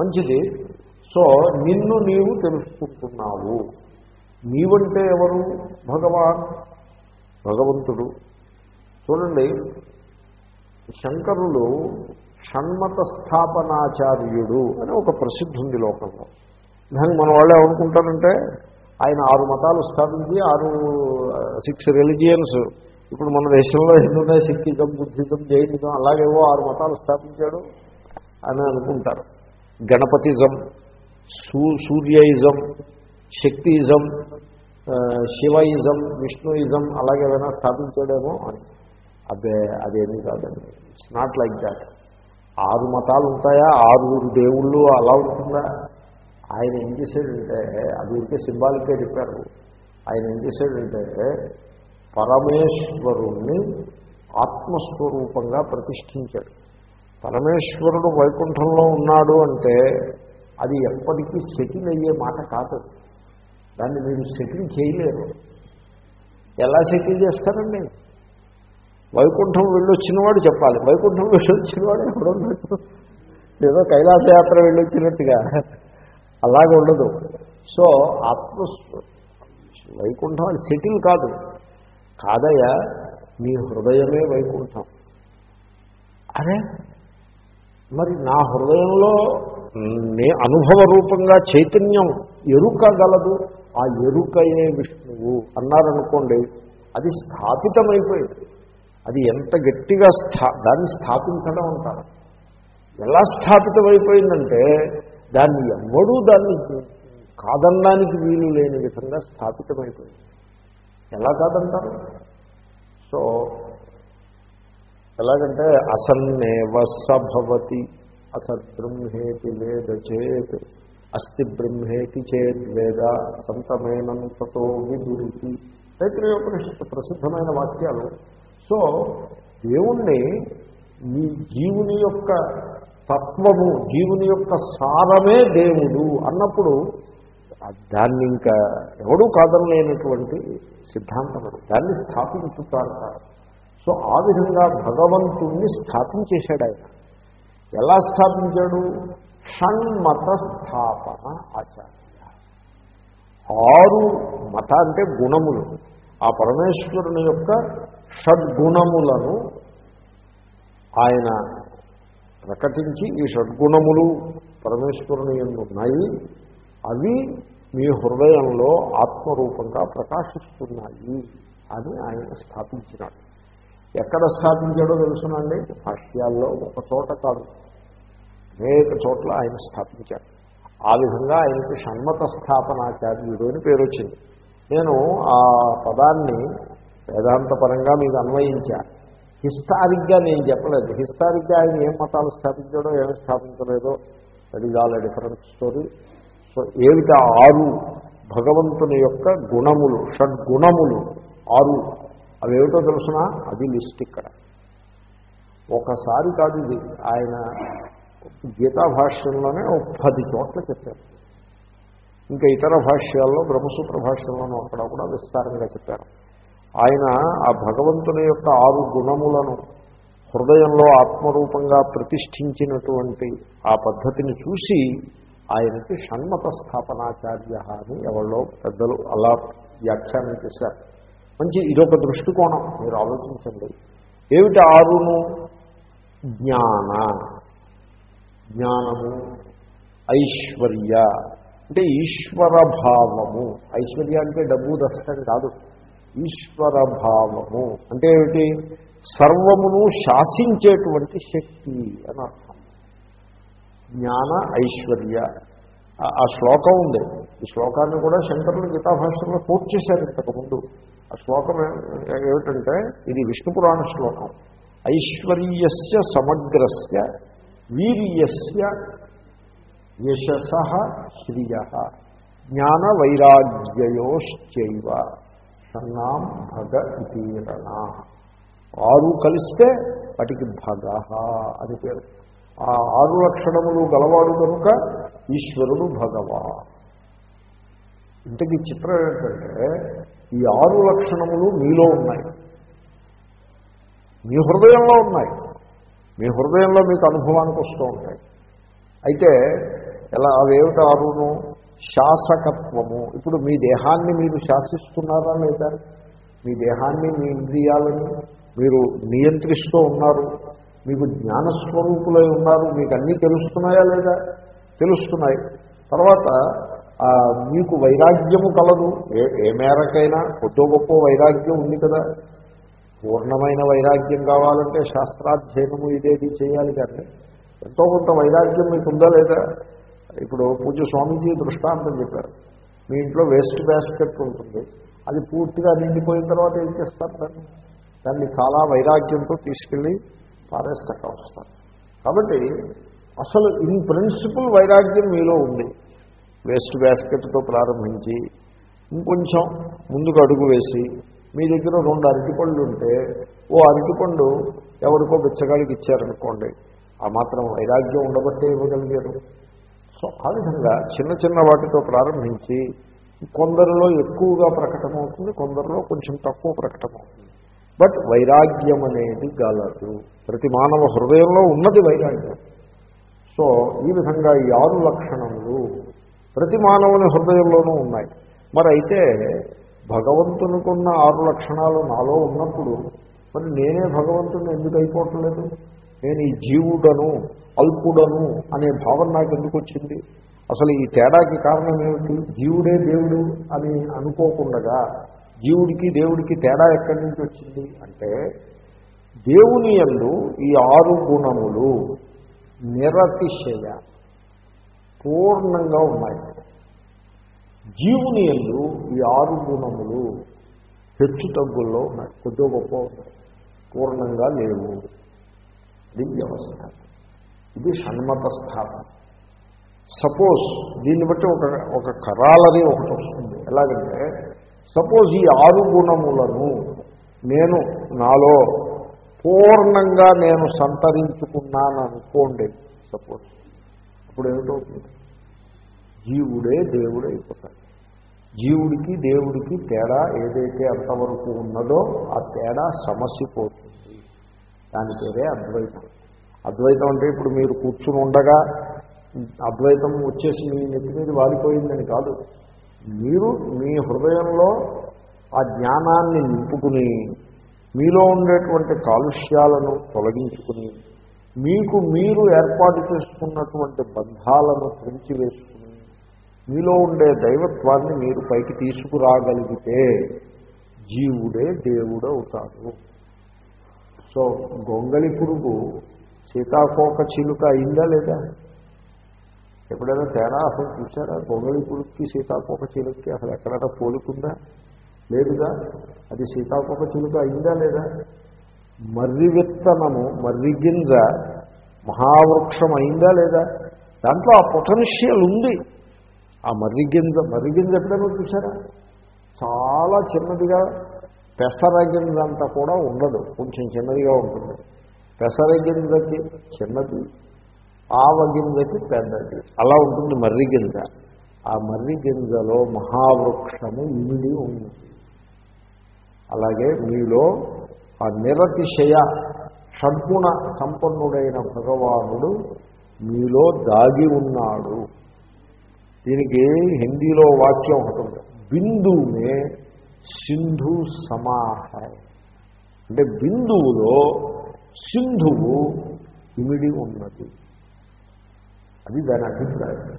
మంచిది. సో నిన్ను నీవు తెలుసుకుంటున్నావు. నీవంటే ఎవరు? భగవాన్. భగవంతుడు. చూడండి. శంకరులు షణ్మత స్థాపనాచార్యుడు అని ఒక ప్రసిద్ధి ఉంది లోకంలో. దానికి మన వాళ్ళు ఏమనుకుంటారంటే ఆయన ఆరు మతాలు స్థాపించి ఆరు సిక్స్ రిలిజియన్స్. ఇప్పుడు మన దేశంలో ఎన్నున్నాయి సిక్కిజం బుద్ధిజం జైనిజం అలాగేవో ఆరు మతాలు స్థాపించాడు అని అనుకుంటారు. గణపతిజం సూ సూర్యయిజం శక్తియిజం శివయిజం విష్ణుయిజం అలాగేమైనా స్థాపించాడేమో అని. అదే అదేమీ కాదండి. ఇట్స్ నాట్ లైక్ దాట్ ఆరు మతాలు ఉంటాయా? ఆరుగురు దేవుళ్ళు అలా ఉంటుందా? ఆయన ఏం చేశాడంటే అది ఇంకే సింబాలికే చెప్పారు. ఆయన ఏం చేశాడంటే పరమేశ్వరుణ్ణి ఆత్మస్వరూపంగా ప్రతిష్ఠించాడు. పరమేశ్వరుడు వైకుంఠంలో ఉన్నాడు అంటే అది ఎప్పటికీ సెటిల్ అయ్యే మాట కాదు. దాన్ని మీరు సెటిల్ చేయలేరు. ఎలా సెటిల్ చేస్తారండి? వైకుంఠం వెళ్ళొచ్చిన వాడు చెప్పాలి. వైకుంఠం వెళ్ళొచ్చిన వాడు ఎప్పుడున్నట్టు ఏదో కైలాసయాత్ర వెళ్ళొచ్చినట్టుగా. అలాగే ఉండదు. సో ఆత్మ వైకుంఠం అది సెటిల్ కాదు. కాదయ్యా మీ హృదయమే వైకుంఠం. అరే మరి నా హృదయంలో నే అనుభవ రూపంగా చైతన్యం ఎరుక గలదు ఆ ఎరుకయే విష్ణువు అన్నారనుకోండి అది స్థాపితమైపోయింది. అది ఎంత గట్టిగా స్థా దాన్ని స్థాపించడం అంటారు. ఎలా స్థాపితమైపోయిందంటే దాన్ని ఎవ్వడూ దాన్ని కాదనడానికి వీలు లేని విధంగా స్థాపితమైపోయింది. ఎలా కాదంటారు? సో ఎలాగంటే అసన్నేవ సభవతి అసత్ బ్రహ్మేతి వేద చేత్ అస్థి బ్రహ్మేతి చేత్ వేద సంతమేనంతతో విదురికి తైత్రయోపనిషత్తు ప్రసిద్ధమైన వాక్యాలు. సో దేవుణ్ణి ఈ జీవుని యొక్క తత్వము జీవుని యొక్క సారమే దేవుడు అన్నప్పుడు దాన్ని ఇంకా ఎవడూ కాదనలేనటువంటి సిద్ధాంతం అది దాన్ని స్థాపించుతారు సో ఆ విధంగా భగవంతుణ్ణి స్థాపించేశాడు ఆయన. ఎలా స్థాపించాడు? షణ్మత స్థాపన ఆచార్య. ఆరు మత అంటే గుణములు. ఆ పరమేశ్వరుని యొక్క షడ్గుణములను ఆయన ప్రకటించి ఈ షడ్గుణములు పరమేశ్వరుని ఉన్నాయి అవి మీ హృదయంలో ఆత్మరూపంగా ప్రకాశిస్తున్నాయి అని ఆయన స్థాపించినాడు. ఎక్కడ స్థాపించాడో తెలుసునండి? భాష్యాల్లో ఒక చోట కాదు. అనేక చోట్ల ఆయన స్థాపించాడు. ఆ విధంగా ఆయనకి షణ్మత స్థాపనాచార్యుడు అని పేరు వచ్చింది నేను ఆ పదాన్ని వేదాంతపరంగా మీకు అన్వయించాను హిస్టారిక్గా నేను చెప్పలేదు. హిస్టారిక్గా ఆయన ఏం మతాలు స్థాపించాడో ఏమి స్థాపించలేదో అది ఆల్ డిఫరెంట్ స్టోరీ. సో ఏమిటి ఆరు భగవంతుని యొక్క గుణములు షడ్గుణములు? ఆరు. అవి ఏమిటో తెలుసిన? అది లిస్ట్ ఇక్కడ. ఒకసారి కాదు ఇది. ఆయన గీతా భాష్యంలోనే ఒక పది చోట్ల చెప్పారు. ఇంకా ఇతర భాష్యాల్లో బ్రహ్మసూత్ర భాష్యంలోనూ అక్కడ కూడా విస్తారంగా చెప్పారు. ఆయన ఆ భగవంతుని యొక్క ఆరు గుణములను హృదయంలో ఆత్మరూపంగా ప్రతిష్ఠించినటువంటి ఆ పద్ధతిని చూసి ఆయనకి షణ్మత స్థాపనాచార్య అని ఎవరో పెద్దలు అలా వ్యాఖ్యానం చేశారు. మంచి ఇదొక దృష్టికోణం మీరు ఆలోచించండి. ఏమిటి ఆరును? జ్ఞాన. జ్ఞానము ఐశ్వర్య. అంటే ఈశ్వర భావము. ఐశ్వర్య అంటే డబ్బు దష్టం కాదు. ఈశ్వర భావము అంటే ఏమిటి? సర్వమును శాసించేటువంటి శక్తి అని అర్థం. జ్ఞాన ఐశ్వర్య. ఆ- శ్లోకం ఉంది. ఈ శ్లోకాన్ని కూడా శంకరులు గీతాభాషలో పూర్తి చేశారు ఇంతకుముందు. ఆ శ్లోకం ఏమిటంటే ఇది విష్ణు పురాణ శ్లోకం. ఐశ్వర్యస్య సమగ్రస్య వీర్యస్య యశస శ్రియ. జ్ఞాన వైరాగ్యయోశ్చైవ. సన్నాం భగ ఇతీరణ ఆరు కలిస్తే వాటికి భగ అని పేరు. ఆ ఆరు లక్షణములు గలవాడు కనుక ఈశ్వరుడు భగవా. ఇంతకీ చిత్రం ఏంటంటే ఈ ఆరు లక్షణములు మీలో ఉన్నాయి. మీ హృదయంలో ఉన్నాయి. మీ హృదయంలో మీకు అనుభవానికి వస్తూ ఉంటాయి. అయితే ఎలా అవేమిటి ఆరును? శాసకత్వము. ఇప్పుడు మీ దేహాన్ని మీరు శాసిస్తున్నారా లేదా? మీ దేహాన్ని మీ ఇంద్రియాలను మీరు నియంత్రిస్తూ ఉన్నారు. మీకు జ్ఞానస్వరూపులై ఉన్నారు. మీకు అన్నీ తెలుస్తున్నాయా లేదా? తెలుస్తున్నాయి. తర్వాత మీకు వైరాగ్యము కలదు. ఏ ఏ మేరకైనా కొద్దో గొప్ప వైరాగ్యం ఉంది కదా. పూర్ణమైన వైరాగ్యం కావాలంటే శాస్త్రాధ్యయనము ఇదేది చేయాలి కానీ ఎంతో కొంత వైరాగ్యం మీకు ఉందా లేదా? ఇప్పుడు పూజ స్వామీజీ దృష్టాంతం చెప్పారు. మీ ఇంట్లో వేస్ట్ బ్యాస్కెట్ ఉంటుంది. అది పూర్తిగా నిండిపోయిన తర్వాత ఏం చేస్తారు దాన్ని? దాన్ని చాలా వైరాగ్యంతో తీసుకెళ్ళి పారేస్తక వస్తారు కాబట్టి అసలు ఇన్ ప్రిన్సిపల్ వైరాగ్యం మీలో ఉంది. వేస్ట్ బ్యాస్కెట్తో ప్రారంభించి ఇంకొంచెం ముందుకు అడుగు వేసి మీ దగ్గర రెండు అరటిపళ్ళు ఉంటే ఓ అరటిపండు ఎవరికో బిచ్చగాడికి ఇచ్చారనుకోండి ఆ మాత్రం వైరాగ్యం ఉండబట్టే ఇవ్వగలిగారు. సో ఆ విధంగా చిన్న చిన్న వాటితో ప్రారంభించి కొందరిలో ఎక్కువగా ప్రకటమవుతుంది కొందరిలో కొంచెం తక్కువ ప్రకటమవుతుంది బట్ వైరాగ్యం అనేది గలదు. ప్రతి మానవ హృదయంలో ఉన్నది వైరాగ్యం. సో ఈ విధంగా ఈ ఆరు లక్షణములు ప్రతి మానవుని హృదయంలోనూ ఉన్నాయి. మరి అయితే భగవంతునికున్న ఆరు లక్షణాలు నాలో ఉన్నప్పుడు మరి నేనే భగవంతుని ఎందుకు అయిపోవట్లేదు? నేను ఈ జీవుడను అల్పుడను అనే భావన నాకు ఎందుకు వచ్చింది? అసలు ఈ తేడాకి కారణం ఏమిటి? జీవుడే దేవుడు అని అనుకోకుండా జీవుడికి దేవుడికి తేడా ఎక్కడి నుంచి వచ్చింది? అంటే దేవుని ఎందు ఈ ఆరు గుణములు నిరతిశయ పూర్ణంగా ఉన్నాయి. జీవుని ఎందు ఈ ఆరు గుణములు హెచ్చు తగ్గుల్లో ఉన్నాయి. కొద్దిగా గొప్ప ఉన్నాయి. పూర్ణంగా లేవు. ఇది వ్యవస్థ ఇది షణ్మత స్థాపన సపోజ్ దీన్ని బట్టి ఒక ఒక కరాలది ఒకటి వస్తుంది. ఎలాగంటే సపోజ్ ఈ ఆరు గుణములను నేను నాలో పూర్ణంగా నేను సంతరించుకున్నాను అనుకోండి సపోజ్ ఇప్పుడు ఏమిటవుతుంది? జీవుడే దేవుడే అయిపోతాడు. జీవుడికి దేవుడికి తేడా ఏదైతే అంతవరకు ఉన్నదో ఆ తేడా సమసిపోతుంది. దాని పేరే అద్వైతం. అద్వైతం అంటే ఇప్పుడు మీరు కూర్చుని ఉండగా అద్వైతం వచ్చేసి మీ నెత్తి మీద వాలిపోయిందని కాదు. మీరు మీ హృదయంలో ఆ జ్ఞానాన్ని నింపుకుని మీలో ఉండేటువంటి కాలుష్యాలను తొలగించుకుని మీకు మీరు ఏర్పాటు చేసుకున్నటువంటి బంధాలను వేసుకుని మీలో ఉండే దైవత్వాన్ని మీరు పైకి తీసుకురాగలిగితే జీవుడే దేవుడు అవుతాడు సో గొంగళి పురుగు సీతాకోక చిలుక అయిందా లేదా? ఎప్పుడైనా తేడా అసలు చూసారా గొంగళి పురుగుకి సీతాకోక చిలుకకి అసలు ఎక్కడైనా పోలుకుందా? లేదుగా? అది సీతాకోక చిలుక అయిందా లేదా? మర్రి విత్తనము మర్రి గింజ మహావృక్షం అయిందా లేదా? దాంట్లో ఆ పొటెన్షియల్ ఉంది. ఆ మర్రి గింజ మర్రి గింజ ఎప్పుడైనా చూసారా చాలా చిన్నదిగా పెసర గింజ అంతా కూడా ఉండదు. కొంచెం చిన్నదిగా ఉంటుంది. పెసరగింజకి చిన్నది ఆవ గింజకి పెద్దది. అలా ఉంటుంది మర్రి గింజ ఆ మర్రి గింజలో మహావృక్షము ఇమిడి ఉంది. అలాగే మీలో ఆ నిరతిశయ షడ్గుణ సంపన్నుడైన భగవానుడు మీలో దాగి ఉన్నాడు. దీనికి హిందీలో వాక్యం ఒకటి ఉంది. బిందువునే సింధు సమాహాయ్ అంటే బిందువులో సింధువు ఇమిడి ఉన్నది. అది దాని అభిప్రాయం.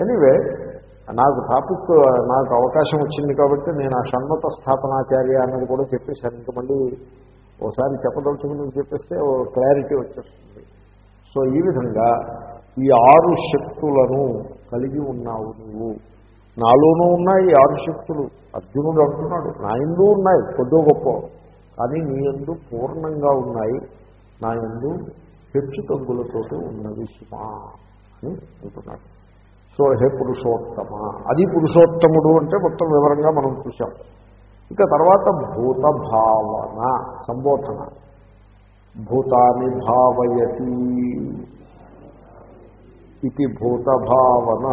ఎనీవే నాకు టాపిక్ నాకు అవకాశం వచ్చింది కాబట్టి నేను ఆ షణ్మత స్థాపనాచార్య అన్నది కూడా చెప్పేశాను. ఇంకా మళ్ళీ ఓసారి చెప్పదలుచుకుని చెప్పేస్తే ఓ క్లారిటీ వచ్చేస్తుంది. సో ఈ విధంగా ఈ ఆరు శక్తులను కలిగి ఉన్నావు నువ్వు. నాలోనూ ఉన్నాయి ఆరు శక్తులు. అర్జునుడు అంటున్నాడు నా ఎందు ఉన్నాయి కొద్దో గొప్ప. కానీ నీ ఎందు పూర్ణంగా ఉన్నాయి. నా ఎందు హెచ్చు తగ్గులతోటి ఉన్నవి సుమా అని అంటున్నాడు. సో హే పురుషోత్తమ. అది పురుషోత్తముడు అంటే మొత్తం వివరంగా మనం చూసాం ఇక తర్వాత భూత భావన సంబోధన. భూతాన్ని భావయతి ఇది భూత భావన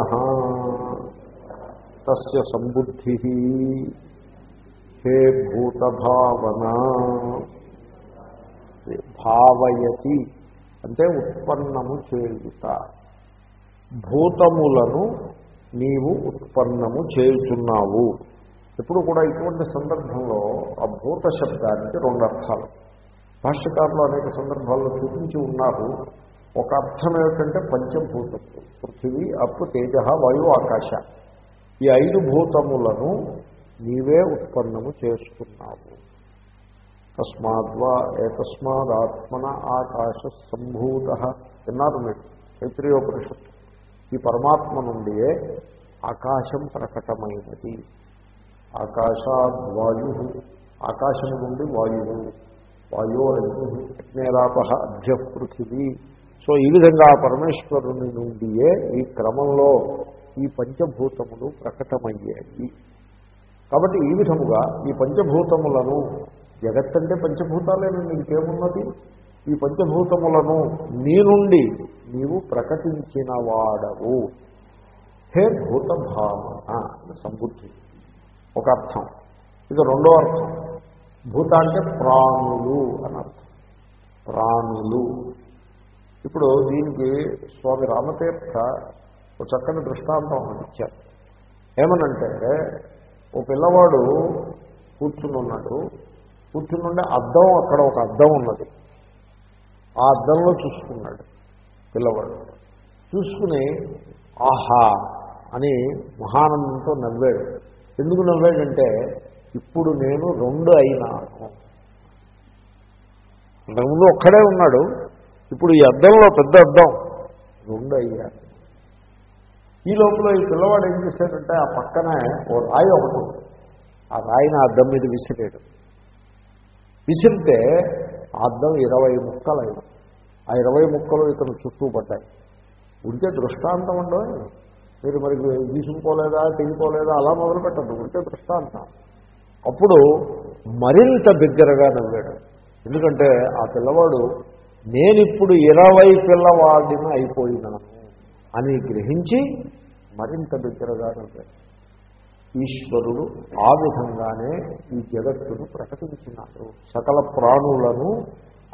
తస్య సంబుద్ధి. హే భూత భావన భావయతి అంటే ఉత్పన్నము చేయుట. భూతములను నీవు ఉత్పన్నము చేయుచున్నావు. ఎప్పుడు కూడా ఇటువంటి సందర్భంలో ఆ భూత శబ్దానికి రెండు అర్థాలు. భాష్యకారులు అనేక సందర్భాల్లో చూపించి ఉన్నారు. ఒక అర్థం ఏమిటంటే పంచభూతం పృథివీ అప్పు తేజ వాయు ఆకాశ. ఈ ఐదు భూతములను నీవే ఉత్పన్నము చేసుకున్నావు. తస్మాద్వా ఏతస్మాదాత్మన ఆకాశ సంభూత విన్నారు మీరు చైత్రయోపనిషత్తు ఈ పరమాత్మ నుండియే ఆకాశం ప్రకటమైనది. ఆకాశాద్వాయు ఆకాశం నుండి వాయువు వాయో అగ్నేరాప అభ్య పృథివీ సో ఈ విధంగా పరమేశ్వరుని నుండియే ఈ క్రమంలో ఈ పంచభూతములు ప్రకటమయ్యాయి. కాబట్టి ఈ విధముగా ఈ పంచభూతములను జగత్తంటే పంచభూతాలేనండి నీకేమున్నది ఈ పంచభూతములను నీ నుండి నీవు ప్రకటించిన వాడవు. హే భూత భావన సంబుద్ధి. ఒక అర్థం. ఇక రెండో అర్థం. భూత అంటే ప్రాణులు అని అర్థం. ప్రాణులు. ఇప్పుడు దీనికి స్వామి రామతీర్థ ఒక చక్కని దృష్టాంతం ఒకటి ఇచ్చారు. ఏమనంటే ఓ పిల్లవాడు కూర్చుని ఉన్నాడు కూర్చునుండే అద్దం అక్కడ ఒక అద్దం ఉన్నది. ఆ అద్దంలో చూసుకున్నాడు పిల్లవాడు. చూసుకుని ఆహా! అని మహానందంతో నవ్వాడు. ఎందుకు నవ్వాడంటే ఇప్పుడు నేను రెండు అయినాను అంతకుముందు ఒక్కడే ఉన్నాడు. ఇప్పుడు ఈ అద్దంలో పెద్ద అద్దం. రెండు అయ్యాను ఈ లోపల ఈ పిల్లవాడు ఏం చేశాడంటే ఆ పక్కనే ఓ రాయి ఒకటి ఉంది. ఆ రాయిని ఆ అద్దం మీద విసిరాడు విసిరితే ఆ అద్దం ఇరవై ముక్కలు ఆ ఇరవై ముక్కలు ఇతను చుట్టూ పడ్డాయి. ఉడికే దృష్టాంతం ఉండవు మీరు మరి తీసుకుపోలేదా తెగిపోలేదా అలా మొదలు పెట్టద్దు ఉడికే దృష్టాంతం. అప్పుడు మరింత బిగ్గరగా నవ్వాడు. ఎందుకంటే ఆ పిల్లవాడు నేనిప్పుడు ఇరవై పిల్లవాడిని అయిపోయినాను అని గ్రహించి మరింత దగ్గరగా ఈశ్వరుడు ఆ విధంగానే ఈ జగత్తును ప్రకటించినాడు. సకల ప్రాణులను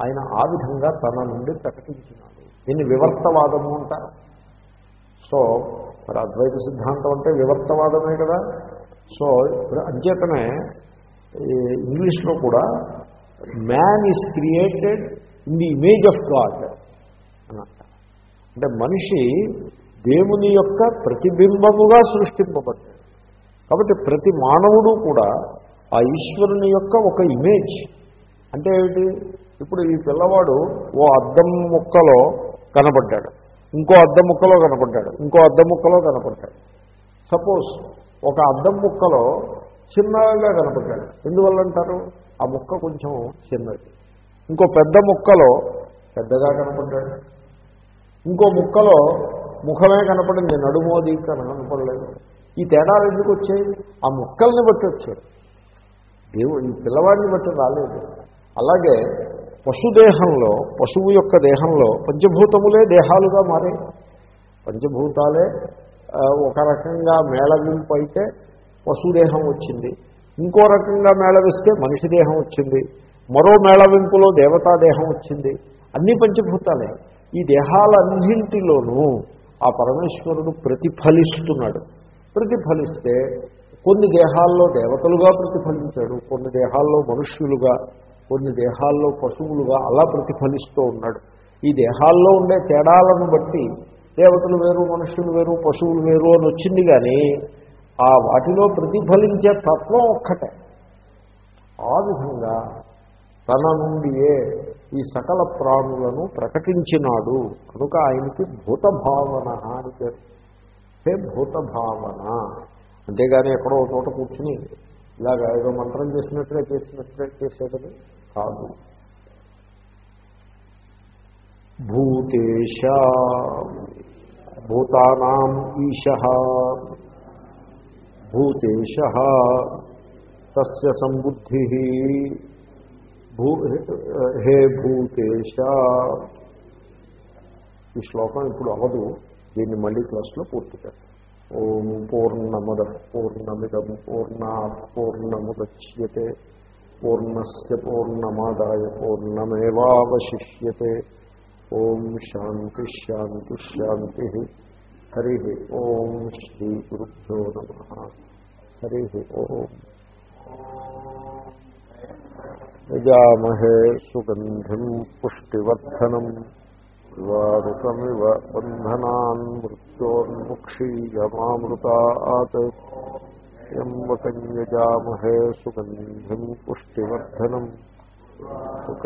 ఆయన ఆ విధంగా తన నుండి ప్రకటించినాడు. దీన్ని వివర్తవాదము అంటారు. సో మరి అద్వైత సిద్ధాంతం అంటే వివర్తవాదమే కదా. సో ఇప్పుడు అంచేతనే ఈ ఇంగ్లీష్లో కూడా man is created in the image of God అని అంటే మనిషి దేవుని యొక్క ప్రతిబింబముగా సృష్టింపబడ్డాడు. కాబట్టి ప్రతి మానవుడు కూడా ఆ ఈశ్వరుని యొక్క ఒక ఇమేజ్. అంటే ఏమిటి? ఇప్పుడు ఈ పిల్లవాడు ఓ అద్దం ముక్కలో కనపడ్డాడు. ఇంకో అద్దం ముక్కలో కనపడ్డాడు. ఇంకో అద్దం ముక్కలో కనపడ్డాడు. సపోజ్ ఒక అద్దం ముక్కలో చిన్నగా కనపడ్డాడు. ఎందువల్ల అంటారు? ఆ ముక్క కొంచెం చిన్నది. ఇంకో పెద్ద ముక్కలో పెద్దగా కనపడ్డాడు. ఇంకో ముక్కలో ముఖమే కనపడింది నడుమోది కనపడలేదు. ఈ తేడాలు ఎందుకు వచ్చాయి? ఆ ముక్కల్ని బట్టి వచ్చాయి. దేవుడు ఈ పిల్లవాడిని బట్టి రాలేదు. అలాగే పశుదేహంలో పశువు యొక్క దేహంలో పంచభూతములే దేహాలుగా మారాయి. పంచభూతాలే ఒక రకంగా మేళవింపు అయితే పశుదేహం వచ్చింది. ఇంకో రకంగా మేళవిస్తే మనిషి దేహం వచ్చింది. మరో మేళవింపులో దేవతా దేహం వచ్చింది. అన్ని పంచభూతాలే. ఈ దేహాలన్నింటిలోనూ ఆ పరమేశ్వరుడు ప్రతిఫలిస్తున్నాడు. ప్రతిఫలిస్తే కొన్ని దేహాల్లో దేవతలుగా ప్రతిఫలించాడు కొన్ని దేహాల్లో మనుష్యులుగా కొన్ని దేహాల్లో పశువులుగా అలా ప్రతిఫలిస్తూ ఉన్నాడు. ఈ దేహాల్లో ఉండే తేడాలను బట్టి దేవతలు వేరు మనుష్యులు వేరు పశువులు వేరు అని వచ్చింది కానీ ఆ వాటిలో ప్రతిఫలించే తత్వం ఒక్కటే. ఆ విధంగా తన నుండియే ఈ సకల ప్రాణులను ప్రకటించినాడు. కనుక ఆయనకి భూతభావన అని పేరు. హే భూతభావన. అంతేగాని ఎక్కడో చోట కూర్చుని ఇలాగ ఏదో మంత్రం చేసినట్లే చేసినట్లే చేసేదని కాదు. భూతేశ భూతానాం ఈశ. భూతేశ తస్య సంబుద్ధి. భూ హే భూతేశ ఈ శ్లోకం ఇప్పుడు అవదు. దీన్ని మళ్ళీ క్లాస్లో పూర్తి చేస్తాం ఓం పూర్ణమద పూర్ణమిదం పూర్ణా పూర్ణముద్యతే పూర్ణస్ పూర్ణమాదాయ పూర్ణమేవాశిష్యతే ఓం శాంతి శాంతి శాంతి. హరి ఓం శ్రీ గురుభ్యో నమ. హరి ఓం. యజామహే సుగంధిం పుష్టివర్ధనం వారుకమివ బంధనాన్ మృత్యోన్ముక్షీయమామృతాత్ యంవకం యజామహే సుగంధిం పుష్టివర్ధనం.